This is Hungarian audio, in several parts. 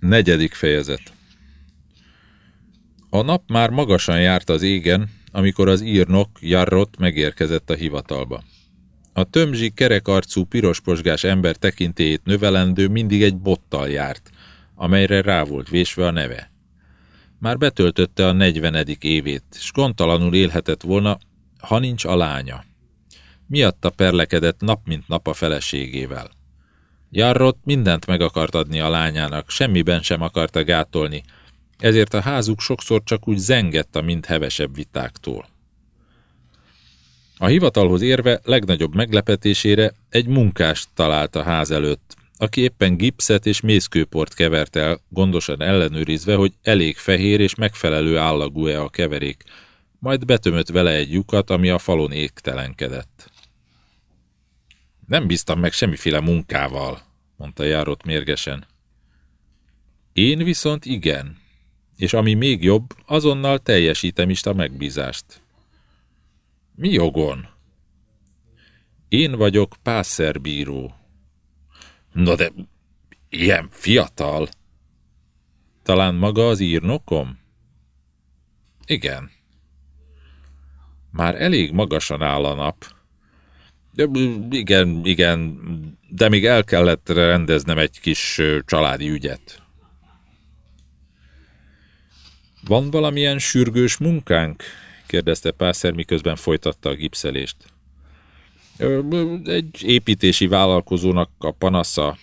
Negyedik fejezet A nap már magasan járt az égen, amikor az írnok Jarrot megérkezett a hivatalba. A tömzsi, kerekarcú, pirosposgás ember tekintélyét növelendő mindig egy bottal járt, amelyre rá volt vésve a neve. Már betöltötte a negyvenedik évét, s gondtalanul élhetett volna, ha nincs a lánya. Miatta perlekedett nap mint nap a feleségével. Jarrot mindent meg akart adni a lányának, semmiben sem akarta gátolni, ezért a házuk sokszor csak úgy zengett a mind hevesebb vitáktól. A hivatalhoz érve legnagyobb meglepetésére egy munkást talált a ház előtt, aki éppen gipszet és mészkőport kevert el, gondosan ellenőrizve, hogy elég fehér és megfelelő állagú-e a keverék, majd betömött vele egy lyukat, ami a falon égtelenkedett. Nem bíztam meg semmiféle munkával, mondta járott mérgesen. Én viszont igen, és ami még jobb, azonnal teljesítem is a megbízást. Mi jogon? Én vagyok pászerbíró. Na de ilyen fiatal. Talán maga az írnokom? Igen. Már elég magasan áll a nap. De, igen, igen, de még el kellett rendeznem egy kis családi ügyet. Van valamilyen sürgős munkánk? kérdezte Pászer, miközben folytatta a gipszelést. Egy építési vállalkozónak a panasza.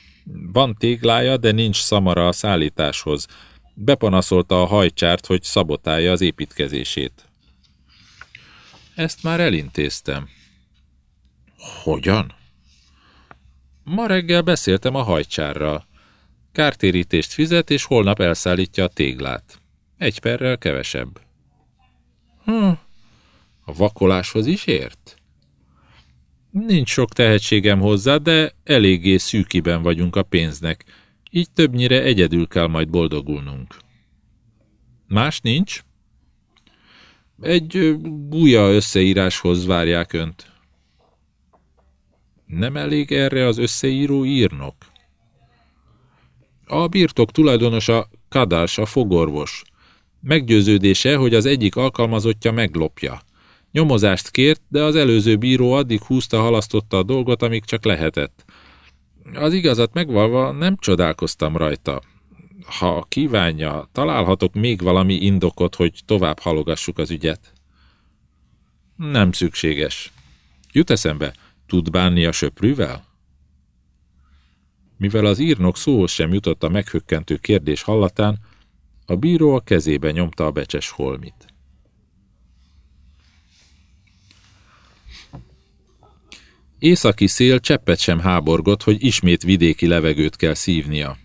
Van téglája, de nincs szamara a szállításhoz. Bepanaszolta a hajcsárt, hogy szabotálja az építkezését. Ezt már elintéztem. Hogyan? Ma reggel beszéltem a hajcsárral. Kártérítést fizet, és holnap elszállítja a téglát. Egy perrel kevesebb. Hm, a vakoláshoz is ért? Nincs sok tehetségem hozzá, de eléggé szűkiben vagyunk a pénznek, így többnyire egyedül kell majd boldogulnunk. Más nincs? Egy buja összeíráshoz várják önt. Nem elég erre az összeíró írnok? A birtok tulajdonosa Kadás, a fogorvos. Meggyőződése, hogy az egyik alkalmazottja meglopja. Nyomozást kért, de az előző bíró addig húzta, halasztotta a dolgot, amíg csak lehetett. Az igazat megvalva nem csodálkoztam rajta. Ha kívánja, találhatok még valami indokot, hogy tovább halogassuk az ügyet. Nem szükséges. Jut eszembe, tud bánni a söprűvel? Mivel az írnok szóhoz sem jutott a meghökkentő kérdés hallatán, a bíró a kezébe nyomta a becses holmit. Északi szél cseppet sem háborgott, hogy ismét vidéki levegőt kell szívnia.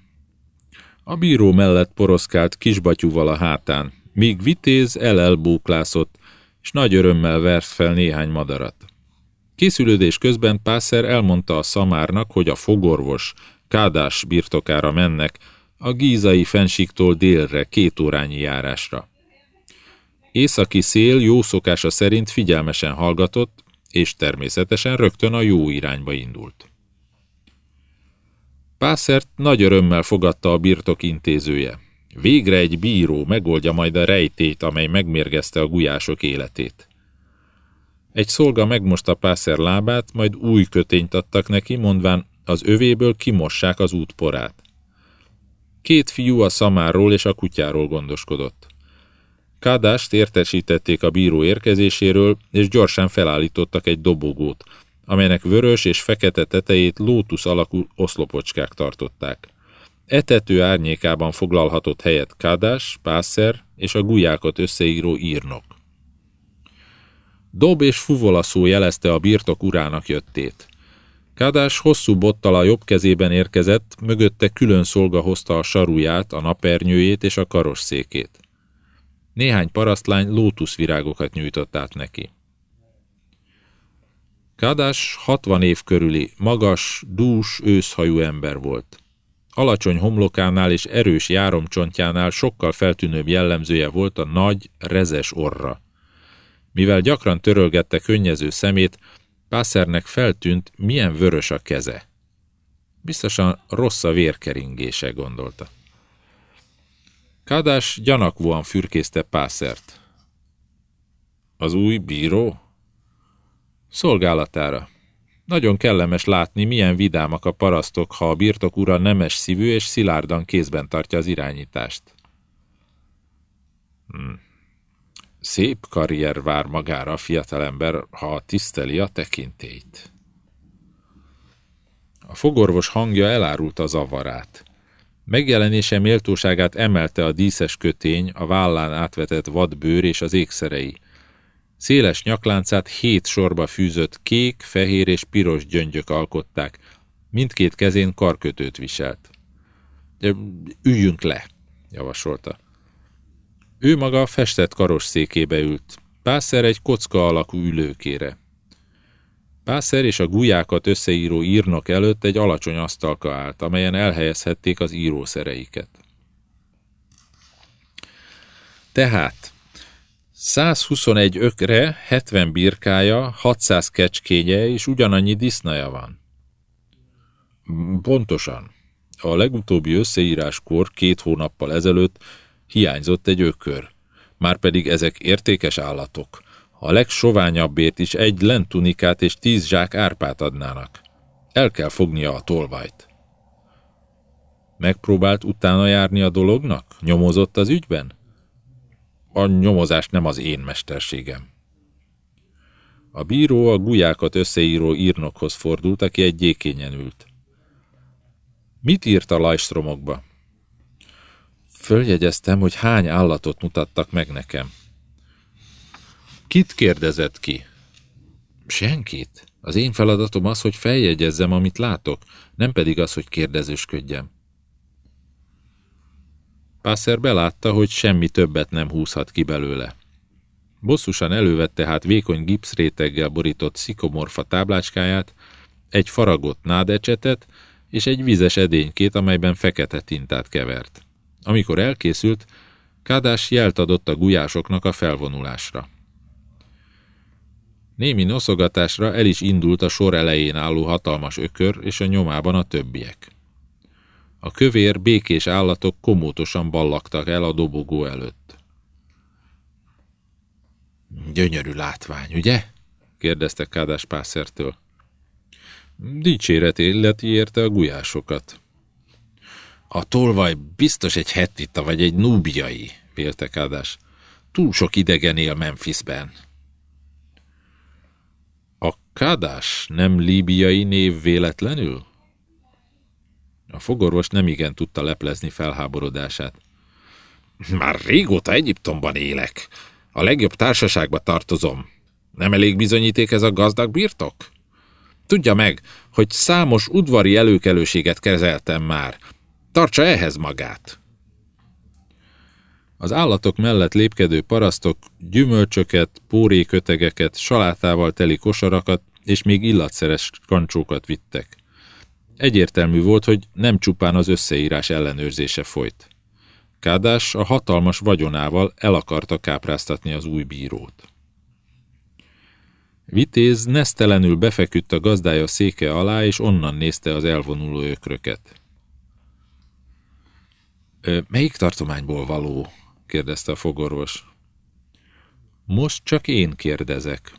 A bíró mellett poroszkált kisbatyúval a hátán, míg vitéz elelbóklászott, és nagy örömmel vert fel néhány madarat. Készülődés közben Pászer elmondta a szamárnak, hogy a fogorvos Kádás birtokára mennek, a gízai fensíktól délre, két órányi járásra. Északi szél jó szokása szerint figyelmesen hallgatott, és természetesen rögtön a jó irányba indult. Pászert nagy örömmel fogadta a birtok intézője. Végre egy bíró megoldja majd a rejtét, amely megmérgezte a gulyások életét. Egy szolga megmosta Pászer lábát, majd új kötényt adtak neki, mondván az övéből kimossák az útporát. Két fiú a szamáról és a kutyáról gondoskodott. Kádást értesítették a bíró érkezéséről, és gyorsan felállítottak egy dobogót, amelynek vörös és fekete tetejét lótusz alakú oszlopocskák tartották. Etető árnyékában foglalhatott helyet Kádás, Pászer és a gulyákat összeíró írnok. Dob és fuvola szó jelezte a birtok urának jöttét. Kádás hosszú bottal a jobb kezében érkezett, mögötte külön szolga hozta a saruját, a napernyőjét és a karosszékét. Néhány parasztlány lótuszvirágokat nyújtott át neki. Kádás 60 év körüli, magas, dús, őszhajú ember volt. Alacsony homlokánál és erős járomcsontjánál sokkal feltűnőbb jellemzője volt a nagy, rezes orra. Mivel gyakran törölgette könnyező szemét, Pászernek feltűnt, milyen vörös a keze. Biztosan rossz a vérkeringése, gondolta. Kádás gyanakvóan fürkészte Pászert. Az új bíró? Szolgálatára. Nagyon kellemes látni, milyen vidámak a parasztok, ha a birtok ura nemes szívű és szilárdan kézben tartja az irányítást. Szép karrier vár magára a fiatalember, ha tiszteli a tekintélyt. A fogorvos hangja elárulta az avarát. Megjelenése méltóságát emelte a díszes kötény, a vállán átvetett vadbőr és az ékszerei. Széles nyakláncát hét sorba fűzött kék, fehér és piros gyöngyök alkották. Mindkét kezén karkötőt viselt. Üljünk le, javasolta. Ő maga a festett karosszékébe ült. Pászer egy kocka alakú ülőkére. Pászer és a gulyákat összeíró írnok előtt egy alacsony asztalka állt, amelyen elhelyezhették az írószereiket. Tehát 121 ökre, 70 birkája, 600 kecskénye és ugyanannyi disznaja van. Pontosan. A legutóbbi összeíráskor két hónappal ezelőtt hiányzott egy ökör. Márpedig ezek értékes állatok. A legsoványabbért is egy lentunikát és tíz zsák árpát adnának. El kell fognia a tolvajt. Megpróbált utána járni a dolognak? Nyomozott az ügyben? A nyomozás nem az én mesterségem. A bíró a gulyákat összeíró írnokhoz fordult, aki egy gyékényen ült. Mit írt a lajstromokba? Följegyeztem, hogy hány állatot mutattak meg nekem. Kit kérdezett ki? Senkit. Az én feladatom az, hogy feljegyezzem, amit látok, nem pedig az, hogy kérdezősködjem. Pászer belátta, hogy semmi többet nem húzhat ki belőle. Bosszusan elővette hát vékony gipszréteggel borított szikomorfa táblácskáját, egy faragott nádecsetet és egy vizes edénykét, amelyben fekete tintát kevert. Amikor elkészült, Kádás jelt adott a gulyásoknak a felvonulásra. Némi noszogatásra el is indult a sor elején álló hatalmas ökör, és a nyomában a többiek. A kövér, békés állatok komótosan ballagtak el a dobogó előtt. Gyönyörű látvány, ugye? kérdezte Kádás Pászertől. Dicséret illeti érte a gulyásokat. A tolvaj biztos egy hettita vagy egy núbiai, vélte. Túl sok idegen él Memphisben. A Kádás nem líbiai név véletlenül? A fogorvos nem igen tudta leplezni felháborodását. Már régóta Egyiptomban élek. A legjobb társaságba tartozom. Nem elég bizonyíték ez a gazdag birtok? Tudja meg, hogy számos udvari előkelőséget kezeltem már, Tartsa ehhez magát! Az állatok mellett lépkedő parasztok gyümölcsöket, pórékötegeket, salátával teli kosarakat és még illatszeres kancsókat vittek. Egyértelmű volt, hogy nem csupán az összeírás ellenőrzése folyt. Kádás a hatalmas vagyonával el akarta kápráztatni az új bírót. Vitéz nesztelenül befeküdt a gazdája széke alá, és onnan nézte az elvonuló ökröket. Melyik tartományból való? kérdezte a fogorvos. Most csak én kérdezek.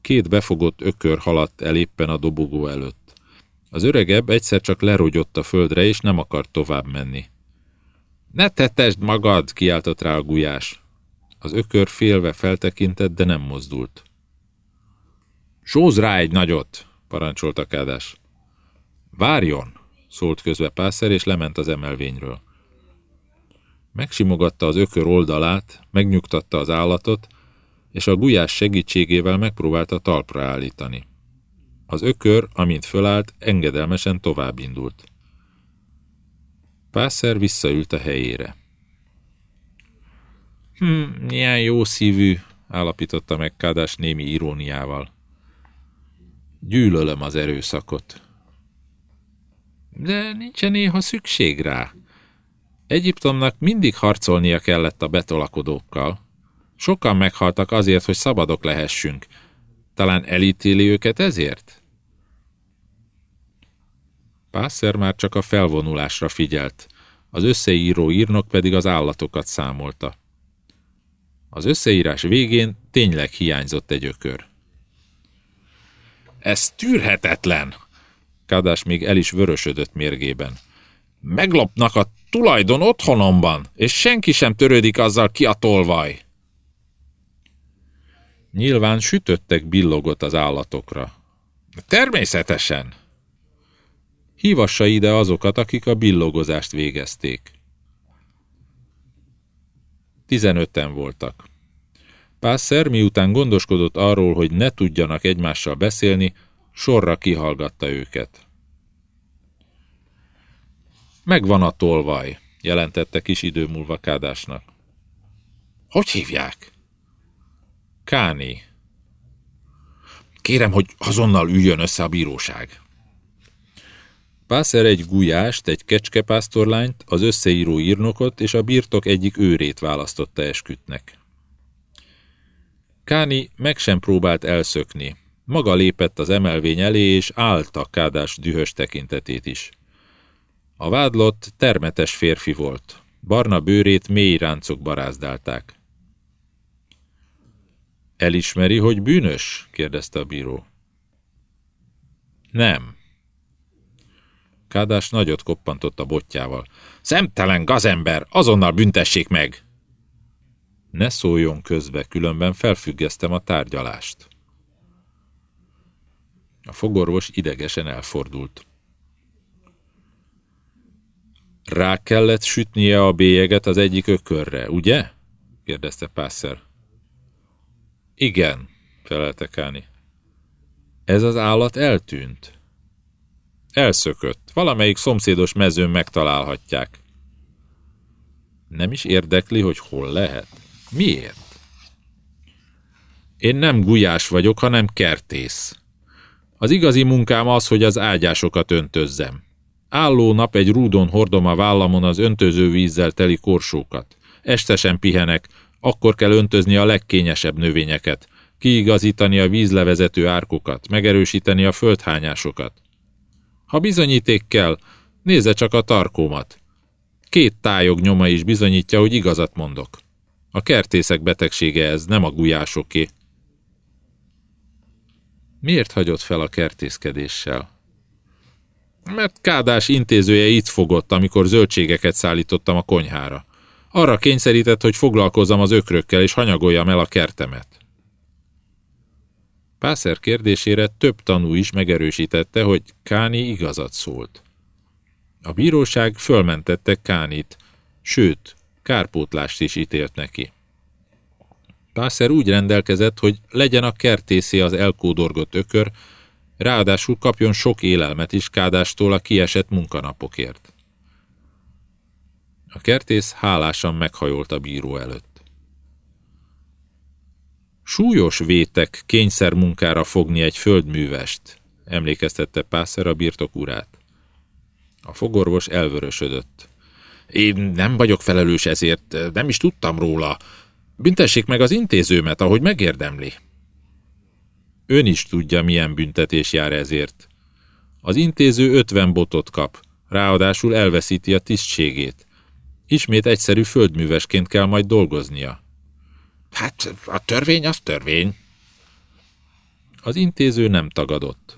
Két befogott ökör haladt el éppen a dobogó előtt. Az öregebb egyszer csak lerogyott a földre, és nem akart tovább menni. Ne tetesd magad, kiáltott rá a gulyás. Az ökör félve feltekintett, de nem mozdult. Sóz rá egy nagyot, parancsolta Kádás. Várjon, szólt közbe Pászer, és lement az emelvényről. Megsimogatta az ökör oldalát, megnyugtatta az állatot, és a gulyás segítségével megpróbálta talpra állítani. Az ökör, amint fölállt, engedelmesen tovább indult. Pászer visszaült a helyére. Hm, milyen jó szívű, állapította meg Kádás némi iróniával. Gyűlölöm az erőszakot. De nincsen néha szükség rá. Egyiptomnak mindig harcolnia kellett a betolakodókkal. Sokan meghaltak azért, hogy szabadok lehessünk. Talán elítéli őket ezért? Pászer már csak a felvonulásra figyelt. az összeíró írnok pedig az állatokat számolta. Az összeírás végén tényleg hiányzott egy ökör. Ez tűrhetetlen! Kádás még el is vörösödött mérgében. Meglopnak a tulajdon otthonomban, és senki sem törődik azzal ki a tolvaj. Nyilván sütöttek billogot az állatokra. Természetesen. Hívassa ide azokat, akik a billogozást végezték. Tizenöten voltak. Pászer, miután gondoskodott arról, hogy ne tudjanak egymással beszélni, sorra kihallgatta őket. Megvan a tolvaj, jelentette kis idő múlva Kádásnak. Hogy hívják? Káni. Kérem, hogy azonnal üljön össze a bíróság. Pászer egy gulyást, egy kecskepásztorlányt, az összeíró írnokot és a birtok egyik őrét választotta eskütnek. Káni meg sem próbált elszökni. Maga lépett az emelvény elé, és állta Kádás dühös tekintetét is. A vádlott termetes férfi volt. Barna bőrét mély ráncok barázdálták. Elismeri, hogy bűnös? kérdezte a bíró. Nem. Kádás nagyot koppantott a botjával. Szemtelen gazember, azonnal büntessék meg! Ne szóljon közbe, különben felfüggesztem a tárgyalást. A fogorvos idegesen elfordult. Rá kellett sütnie a bélyeget az egyik ökörre, ugye? kérdezte Pászer. Igen, felelte Káni. Ez az állat eltűnt. Elszökött. Valamelyik szomszédos mezőn megtalálhatják. Nem is érdekli, hogy hol lehet. Miért? Én nem gulyás vagyok, hanem kertész. Az igazi munkám az, hogy az ágyásokat öntözzem. Álló nap egy rúdon hordom a vállamon az öntöző vízzel teli korsókat. Este sem pihenek, akkor kell öntözni a legkényesebb növényeket, kiigazítani a vízlevezető árkokat, megerősíteni a földhányásokat. Ha bizonyíték kell, nézze csak a tarkómat. Két tájog nyoma is bizonyítja, hogy igazat mondok. A kertészek betegsége ez, nem a gulyásoké. Miért hagyott fel a kertészkedéssel? Mert Kádás intézője itt fogott, amikor zöldségeket szállítottam a konyhára. Arra kényszerített, hogy foglalkozzam az ökrökkel, és hanyagoljam el a kertemet. Pászer kérdésére több tanú is megerősítette, hogy Káni igazat szólt. A bíróság fölmentette Kánit, sőt, kárpótlást is ítélt neki. Pászer úgy rendelkezett, hogy legyen a kertészé az elkódorgott ökör, ráadásul kapjon sok élelmet is Kádástól a kiesett munkanapokért. A kertész hálásan meghajolt a bíró előtt. Súlyos vétek kényszer munkára fogni egy földművest, emlékeztette Pászer a birtok urát. A fogorvos elvörösödött. Én nem vagyok felelős ezért, nem is tudtam róla. Büntessék meg az intézőmet, ahogy megérdemli. Ön is tudja, milyen büntetés jár ezért. Az intéző ötven botot kap, ráadásul elveszíti a tisztségét. Ismét egyszerű földművesként kell majd dolgoznia. Hát, a törvény az törvény. Az intéző nem tagadott.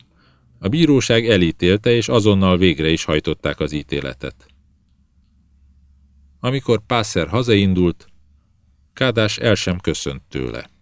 A bíróság elítélte, és azonnal végre is hajtották az ítéletet. Amikor Pászer hazaindult, Kádás el sem köszönt tőle.